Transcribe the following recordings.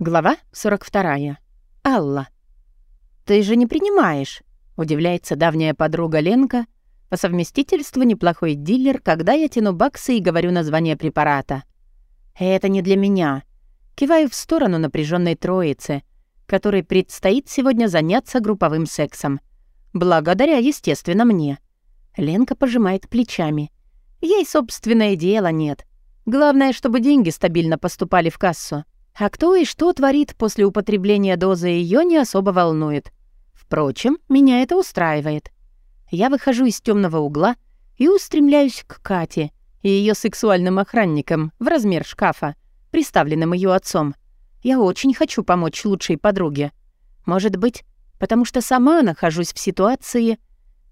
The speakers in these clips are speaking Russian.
Глава 42. Алла. «Ты же не принимаешь», — удивляется давняя подруга Ленка, по совместительству неплохой дилер, когда я тяну баксы и говорю название препарата. «Это не для меня». Киваю в сторону напряженной троицы, которой предстоит сегодня заняться групповым сексом. Благодаря, естественно, мне. Ленка пожимает плечами. Ей собственное дело нет. Главное, чтобы деньги стабильно поступали в кассу. А кто и что творит после употребления дозы, ее не особо волнует. Впрочем, меня это устраивает. Я выхожу из темного угла и устремляюсь к Кате и ее сексуальным охранникам в размер шкафа, приставленным ее отцом. Я очень хочу помочь лучшей подруге. Может быть, потому что сама нахожусь в ситуации,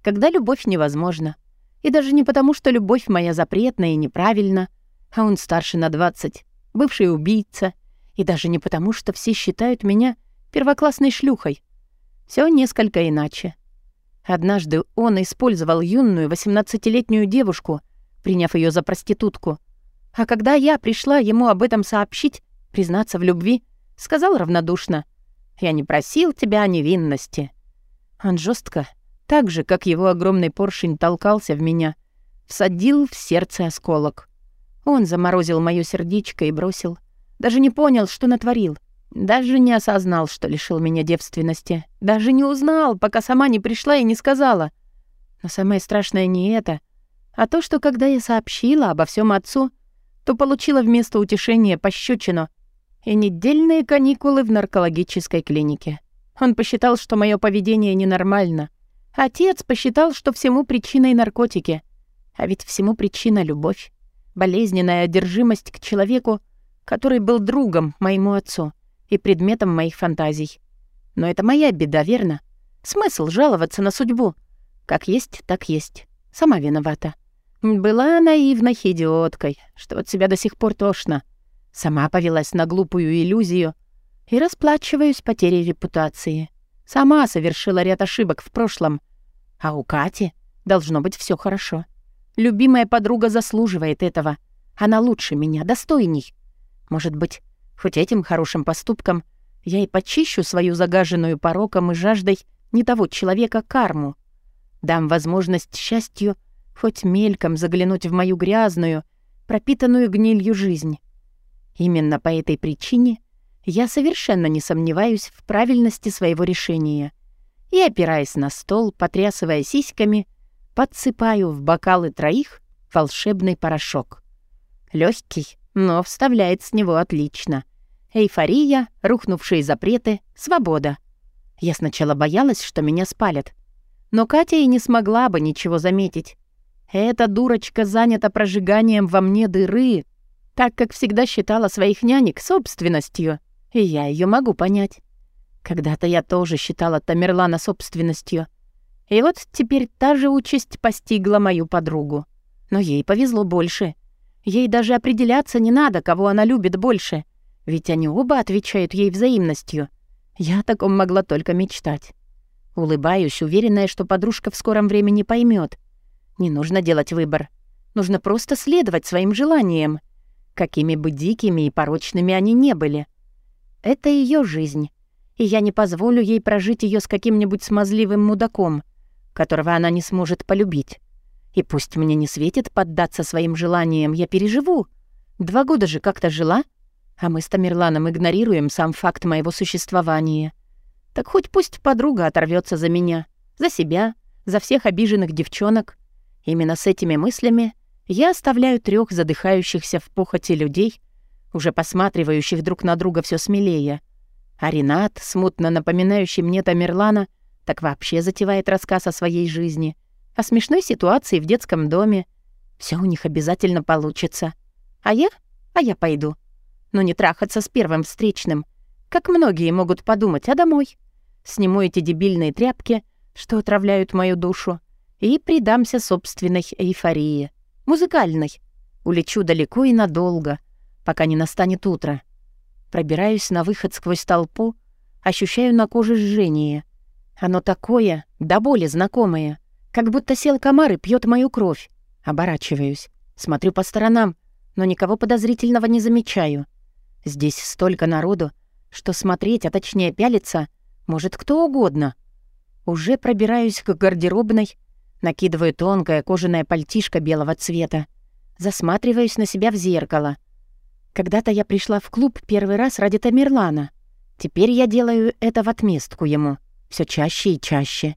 когда любовь невозможна. И даже не потому, что любовь моя запретна и неправильна, а он старше на 20, бывший убийца — и даже не потому, что все считают меня первоклассной шлюхой. Все несколько иначе. Однажды он использовал юную 18-летнюю девушку, приняв ее за проститутку. А когда я пришла ему об этом сообщить, признаться в любви, сказал равнодушно, «Я не просил тебя о невинности». Он жестко, так же, как его огромный поршень толкался в меня, всадил в сердце осколок. Он заморозил моё сердечко и бросил. Даже не понял, что натворил. Даже не осознал, что лишил меня девственности. Даже не узнал, пока сама не пришла и не сказала. Но самое страшное не это, а то, что когда я сообщила обо всем отцу, то получила вместо утешения пощечину и недельные каникулы в наркологической клинике. Он посчитал, что мое поведение ненормально. Отец посчитал, что всему причиной наркотики. А ведь всему причина — любовь. Болезненная одержимость к человеку, который был другом моему отцу и предметом моих фантазий. Но это моя беда, верно? Смысл жаловаться на судьбу? Как есть, так есть. Сама виновата. Была наивной идиоткой, что от себя до сих пор тошно. Сама повелась на глупую иллюзию и расплачиваюсь потерей репутации. Сама совершила ряд ошибок в прошлом. А у Кати должно быть все хорошо. Любимая подруга заслуживает этого. Она лучше меня, достойней. Может быть, хоть этим хорошим поступком я и почищу свою загаженную пороком и жаждой не того человека карму. Дам возможность счастью хоть мельком заглянуть в мою грязную, пропитанную гнилью жизнь. Именно по этой причине я совершенно не сомневаюсь в правильности своего решения и, опираясь на стол, потрясывая сиськами, подсыпаю в бокалы троих волшебный порошок. Легкий, но вставляет с него отлично. Эйфория, рухнувшие запреты, свобода. Я сначала боялась, что меня спалят. Но Катя и не смогла бы ничего заметить. Эта дурочка занята прожиганием во мне дыры, так как всегда считала своих нянек собственностью, и я ее могу понять. Когда-то я тоже считала Тамерлана собственностью. И вот теперь та же участь постигла мою подругу. Но ей повезло больше — Ей даже определяться не надо, кого она любит больше, ведь они оба отвечают ей взаимностью. Я о таком могла только мечтать. Улыбаюсь, уверенная, что подружка в скором времени поймет. Не нужно делать выбор. Нужно просто следовать своим желаниям, какими бы дикими и порочными они не были. Это ее жизнь, и я не позволю ей прожить ее с каким-нибудь смазливым мудаком, которого она не сможет полюбить. И пусть мне не светит поддаться своим желаниям, я переживу. Два года же как-то жила, а мы с Тамерланом игнорируем сам факт моего существования. Так хоть пусть подруга оторвется за меня, за себя, за всех обиженных девчонок. Именно с этими мыслями я оставляю трех задыхающихся в похоти людей, уже посматривающих друг на друга все смелее. А Ренат, смутно напоминающий мне Тамерлана, так вообще затевает рассказ о своей жизни — о смешной ситуации в детском доме. Все у них обязательно получится. А я? А я пойду. Но не трахаться с первым встречным, как многие могут подумать, а домой. Сниму эти дебильные тряпки, что отравляют мою душу, и предамся собственной эйфории. Музыкальной. Улечу далеко и надолго, пока не настанет утро. Пробираюсь на выход сквозь толпу, ощущаю на коже жжение. Оно такое, до боли знакомое — как будто сел комар и пьет мою кровь. Оборачиваюсь. Смотрю по сторонам, но никого подозрительного не замечаю. Здесь столько народу, что смотреть, а точнее пялиться, может кто угодно. Уже пробираюсь к гардеробной, накидываю тонкое кожаное пальтишко белого цвета, засматриваюсь на себя в зеркало. Когда-то я пришла в клуб первый раз ради Тамерлана. Теперь я делаю это в отместку ему. все чаще и чаще.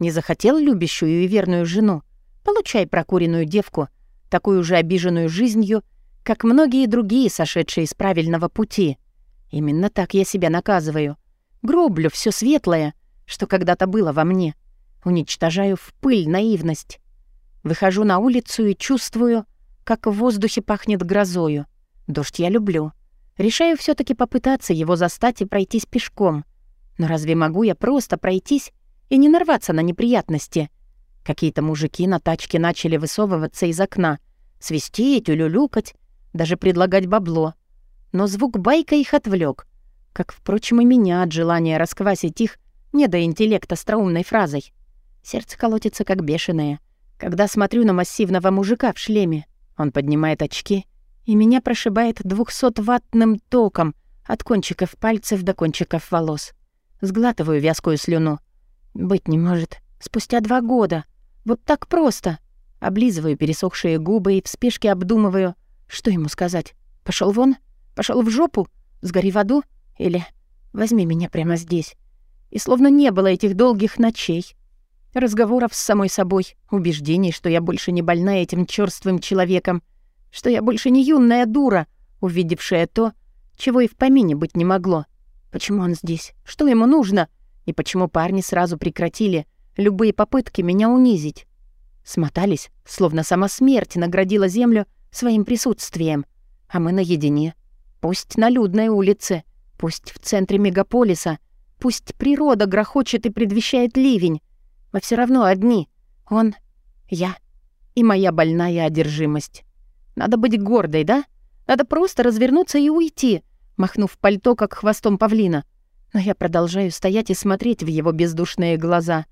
Не захотел любящую и верную жену? Получай прокуренную девку, такую же обиженную жизнью, как многие другие, сошедшие с правильного пути. Именно так я себя наказываю. Гроблю все светлое, что когда-то было во мне. Уничтожаю в пыль наивность. Выхожу на улицу и чувствую, как в воздухе пахнет грозою. Дождь я люблю. Решаю все таки попытаться его застать и пройтись пешком. Но разве могу я просто пройтись и не нарваться на неприятности? Какие-то мужики на тачке начали высовываться из окна, свистеть, улюлюкать, даже предлагать бабло. Но звук байка их отвлек, как, впрочем, и меня от желания расквасить их не до интеллекта остроумной фразой. Сердце колотится, как бешеное, когда смотрю на массивного мужика в шлеме. Он поднимает очки, и меня прошибает двухсотваттным током от кончиков пальцев до кончиков волос. Сглатываю вязкую слюну. Быть не может. Спустя два года. Вот так просто. Облизываю пересохшие губы и в спешке обдумываю, что ему сказать. Пошел вон? Пошел в жопу? Сгори в аду? Или возьми меня прямо здесь? И словно не было этих долгих ночей. Разговоров с самой собой, убеждений, что я больше не больна этим чёрствым человеком, что я больше не юная дура, увидевшая то, чего и в помине быть не могло. Почему он здесь? Что ему нужно? И почему парни сразу прекратили любые попытки меня унизить? Смотались, словно сама смерть наградила землю своим присутствием. А мы наедине. Пусть на людной улице, пусть в центре мегаполиса, пусть природа грохочет и предвещает ливень. Мы все равно одни. Он, я и моя больная одержимость. Надо быть гордой, да? Надо просто развернуться и уйти, махнув пальто, как хвостом павлина. Но я продолжаю стоять и смотреть в его бездушные глаза.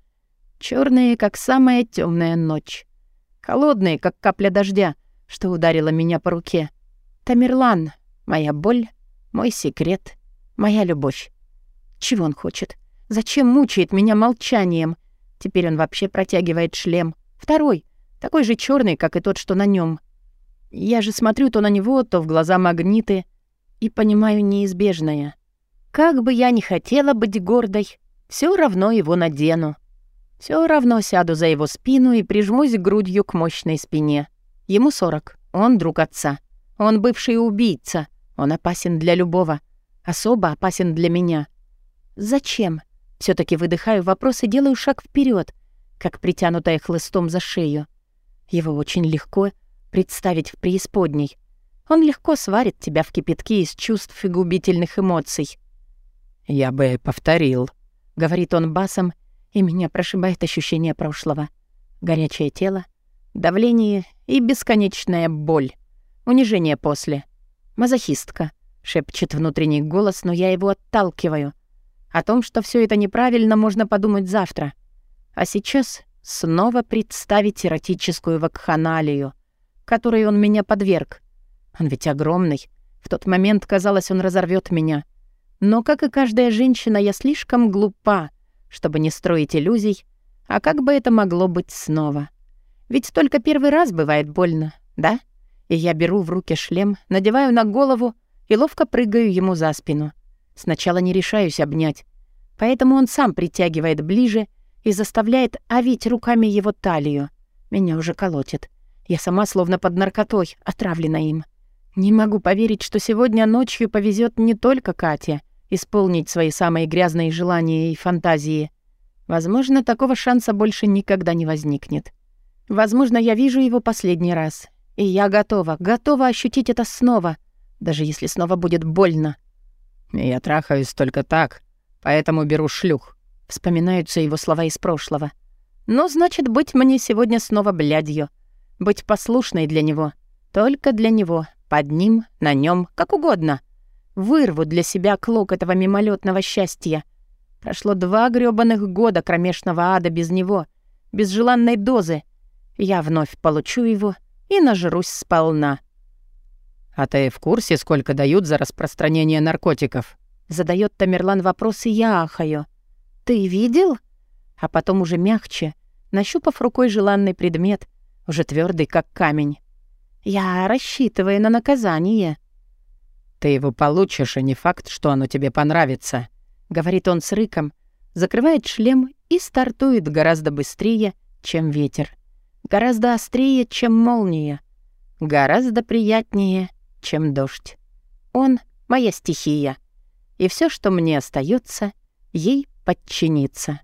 черные, как самая темная ночь. Холодные, как капля дождя, что ударила меня по руке. Тамерлан, моя боль, мой секрет, моя любовь. Чего он хочет? Зачем мучает меня молчанием? Теперь он вообще протягивает шлем. Второй, такой же черный, как и тот, что на нем. Я же смотрю то на него, то в глаза магниты и понимаю неизбежное. Как бы я ни хотела быть гордой, все равно его надену. Все равно сяду за его спину и прижмусь грудью к мощной спине. Ему сорок, он друг отца. Он бывший убийца, он опасен для любого. Особо опасен для меня. Зачем? все таки выдыхаю вопрос и делаю шаг вперед, как притянутая хлыстом за шею. Его очень легко представить в преисподней. Он легко сварит тебя в кипятке из чувств и губительных эмоций. «Я бы повторил», — говорит он басом, и меня прошибает ощущение прошлого. Горячее тело, давление и бесконечная боль. Унижение после. Мазохистка. Шепчет внутренний голос, но я его отталкиваю. О том, что все это неправильно, можно подумать завтра. А сейчас снова представить эротическую вакханалию которой он меня подверг. Он ведь огромный. В тот момент казалось, он разорвет меня. Но, как и каждая женщина, я слишком глупа, чтобы не строить иллюзий, а как бы это могло быть снова? Ведь только первый раз бывает больно, да? И я беру в руки шлем, надеваю на голову и ловко прыгаю ему за спину. Сначала не решаюсь обнять, поэтому он сам притягивает ближе и заставляет овить руками его талию. Меня уже колотит. Я сама словно под наркотой, отравлена им. Не могу поверить, что сегодня ночью повезет не только Кате исполнить свои самые грязные желания и фантазии. Возможно, такого шанса больше никогда не возникнет. Возможно, я вижу его последний раз. И я готова, готова ощутить это снова, даже если снова будет больно. «Я трахаюсь только так, поэтому беру шлюх», — вспоминаются его слова из прошлого. «Ну, значит, быть мне сегодня снова блядью. Быть послушной для него. Только для него. Под ним, на нем, как угодно. Вырву для себя клок этого мимолетного счастья. Прошло два грёбаных года кромешного ада без него, без желанной дозы. Я вновь получу его и нажрусь сполна. «А ты в курсе, сколько дают за распространение наркотиков?» Задает Тамерлан вопрос, и я ахаю. «Ты видел?» А потом уже мягче, нащупав рукой желанный предмет, уже твердый, как камень. «Я рассчитываю на наказание». «Ты его получишь, и не факт, что оно тебе понравится», — говорит он с рыком, закрывает шлем и стартует гораздо быстрее, чем ветер. Гораздо острее, чем молния. Гораздо приятнее, чем дождь. Он — моя стихия. И все, что мне остается, ей подчиниться.